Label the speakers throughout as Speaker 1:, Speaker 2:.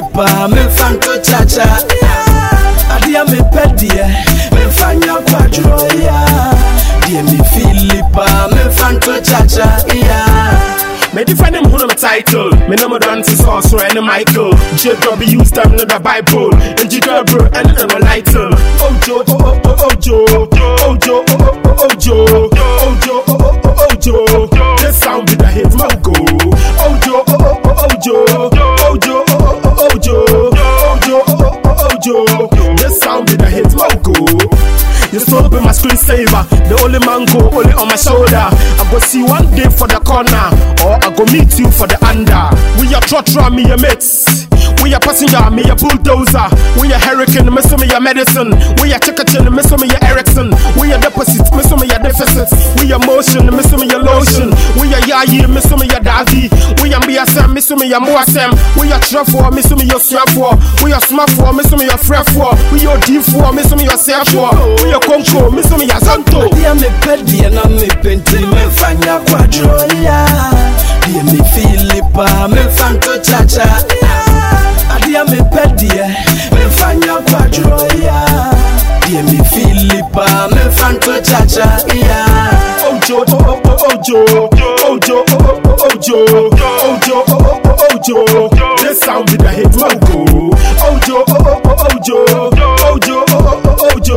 Speaker 1: mefilipa memfa nto kyakya adeɛ mepɛ deɛ memfanya kwadwoya deɛ mefilipa memfa nto kyakya
Speaker 2: Me defend him who title. Me no more dance sorcerer and Michael. JW stem no the Bible. And Jigga bro and no lighter. Ojo, oh, oh oh oh, oh ojo. Ojo, oh, oh oh oh ojo. Ojo, screensaver. The only man go only on my shoulder. I go see one day for the corner, or I go meet you for the under. We are trotro, me a mates. We are passenger, me a bulldozer. We are hurricane, me so me a medicine. We are chicken, me so me a Ericsson. We are deposit, me so me a deficit. We are motion, me Are yayi, me so me a davi. We are BSM, me so me a moasem. We are truffle, me so me a for. We smart for, me so me a fret for. We deep for, me so me a self for. We are conco, me so me a zanto.
Speaker 1: adeɛ mepɛ deɛ na mepɛ nti memfanya kwadwoya deɛ mefilipa memfa nto kyakya adeɛ mepɛ deɛ memfanya kwadwoya deɛ mefilipa memfa nto kyakya
Speaker 2: Ojo, oh oh oh ojo, ojo, oh oh ojo, ojo, oh oh oh ojo. This sound with the hit go. Ojo, ojo, ojo, ojo,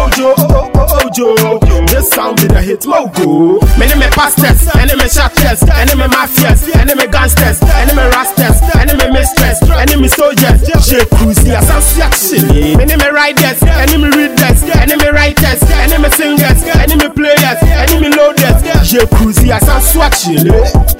Speaker 2: ojo, ojo. This sound with the hit go. Many me pastors, enemy shatters, enemy mafias, enemy gangsters, enemy rastas, enemy mistress, enemy soldiers. J Cruzy, assassin. Many me riders, enemy readers, enemy writers, enemy singers, enemy players, enemy loaders. J Cruzy, assassin. Ojo.